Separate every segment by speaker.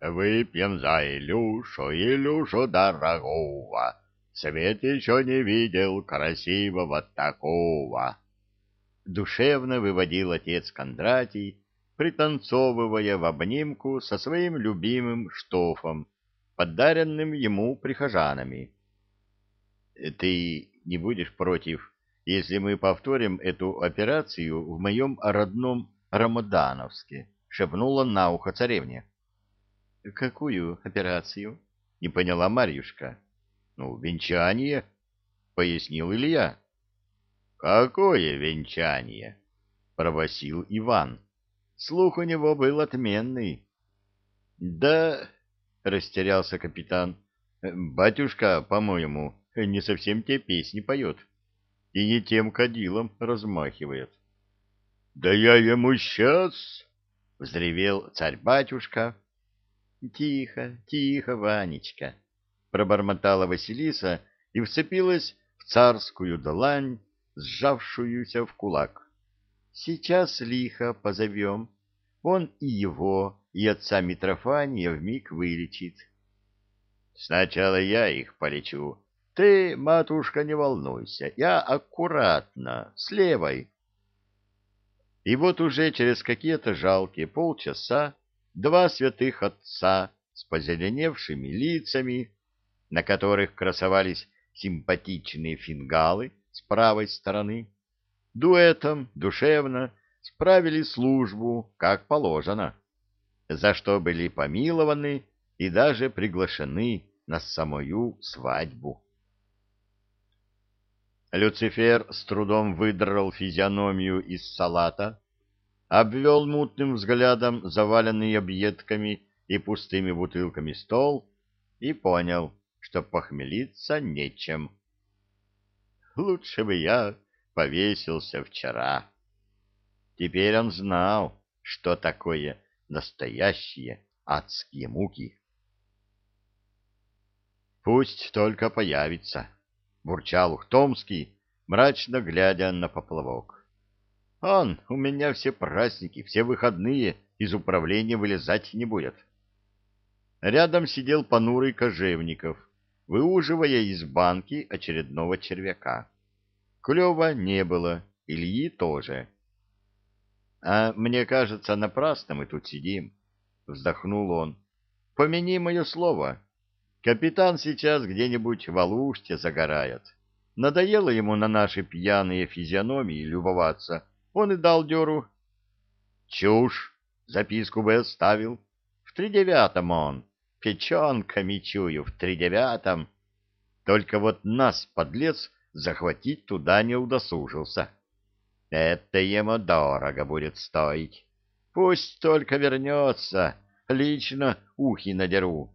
Speaker 1: Выпьем за Илюшу, Илюшу дорогого. Свет еще не видел красивого такого. Душевно выводил отец Кондратий, пританцовывая в обнимку со своим любимым штофом, подаренным ему прихожанами. — Ты не будешь против, если мы повторим эту операцию в моем родном Рамадановске? — шепнула на ухо царевне. — Какую операцию? — не поняла Марьюшка. — Ну, венчание, — пояснил Илья. — Какое венчание? — пробасил Иван. Слух у него был отменный. — Да, — растерялся капитан, — батюшка, по-моему, не совсем те песни поет и не тем кадилом размахивает. — Да я ему сейчас! — взревел царь-батюшка. — Тихо, тихо, Ванечка! — пробормотала Василиса и вцепилась в царскую долань, сжавшуюся в кулак. Сейчас лихо позовем. Он и его, и отца Митрофания вмиг вылечит. Сначала я их полечу. Ты, матушка, не волнуйся. Я аккуратно, с левой. И вот уже через какие-то жалкие полчаса два святых отца с позеленевшими лицами, на которых красовались симпатичные фингалы с правой стороны, дуэтом душевно справили службу, как положено, за что были помилованы и даже приглашены на самую свадьбу. Люцифер с трудом выдрал физиономию из салата, обвел мутным взглядом заваленный объедками и пустыми бутылками стол и понял, что похмелиться нечем. «Лучше бы я повесился вчера. Теперь он знал, что такое настоящие адские муки. «Пусть только появится», — бурчал Ухтомский, мрачно глядя на поплавок. «Он у меня все праздники, все выходные из управления вылезать не будет». Рядом сидел понурый Кожевников, выуживая из банки очередного червяка. Клёва не было, Ильи тоже. — А мне кажется, напрасно мы тут сидим, — вздохнул он. — Помяни мое слово. Капитан сейчас где-нибудь в Алуште загорает. Надоело ему на наши пьяные физиономии любоваться. Он и дал дёру. — Чушь! Записку бы оставил. В тридевятом он. Печенками чую, в тридевятом. Только вот нас, подлец, захватить туда не удосужился. Это ему дорого будет стоить. Пусть только вернется, лично ухи надеру.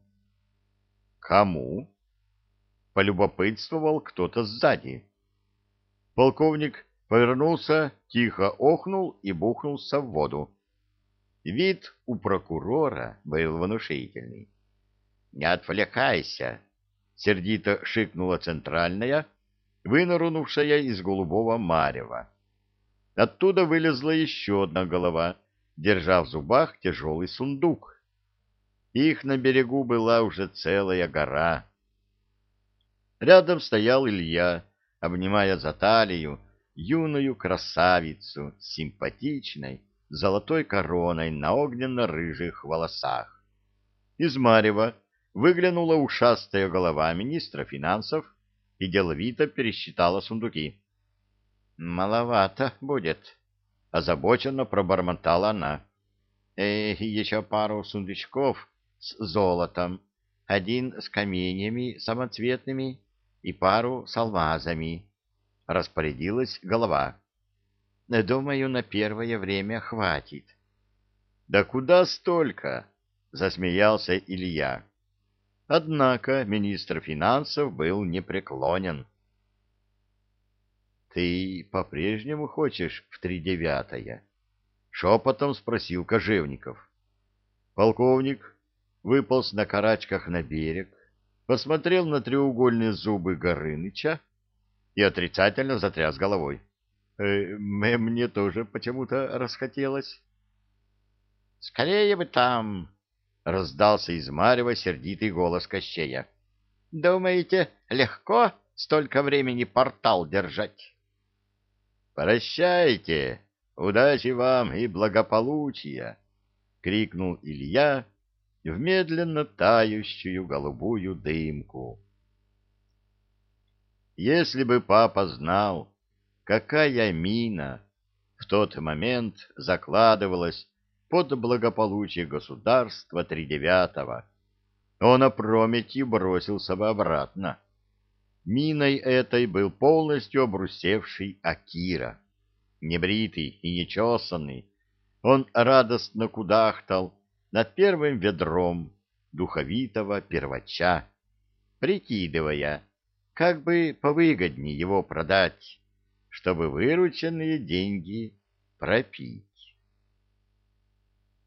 Speaker 1: Кому? Полюбопытствовал кто-то сзади. Полковник повернулся, тихо охнул и бухнулся в воду. Вид у прокурора был внушительный. — Не отвлекайся! — сердито шикнула центральная, вынырнувшая из голубого марева. Оттуда вылезла еще одна голова, держа в зубах тяжелый сундук. Их на берегу была уже целая гора. Рядом стоял Илья, обнимая за талию юную красавицу с симпатичной золотой короной на огненно-рыжих волосах. Из Марева выглянула ушастая голова министра финансов и деловито пересчитала сундуки. «Маловато будет», — озабоченно пробормотала она. «Эх, еще пару сундучков с золотом, один с каменьями самоцветными и пару с алмазами», — распорядилась голова. «Думаю, на первое время хватит». «Да куда столько?» — засмеялся Илья. Однако министр финансов был непреклонен. «Ты по-прежнему хочешь в тридевятое?» — шепотом спросил Кожевников. Полковник выполз на карачках на берег, посмотрел на треугольные зубы Горыныча и отрицательно затряс головой. «Э, «Мне тоже почему-то расхотелось». «Скорее бы там!» раздался из Марева сердитый голос Кощея. «Думаете, легко столько времени портал держать?» «Прощайте! Удачи вам и благополучия!» — крикнул Илья в медленно тающую голубую дымку. Если бы папа знал, какая мина в тот момент закладывалась под благополучие государства тридевятого, он опрометью бросился бы обратно. Миной этой был полностью обрусевший Акира. Небритый и нечесанный, он радостно кудахтал над первым ведром духовитого первача, прикидывая, как бы повыгоднее его продать, чтобы вырученные деньги пропить.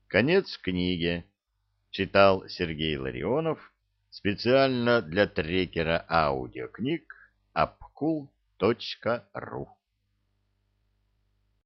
Speaker 1: Конец книги. Читал Сергей Ларионов специально для трекера аудиокниг apkul.ru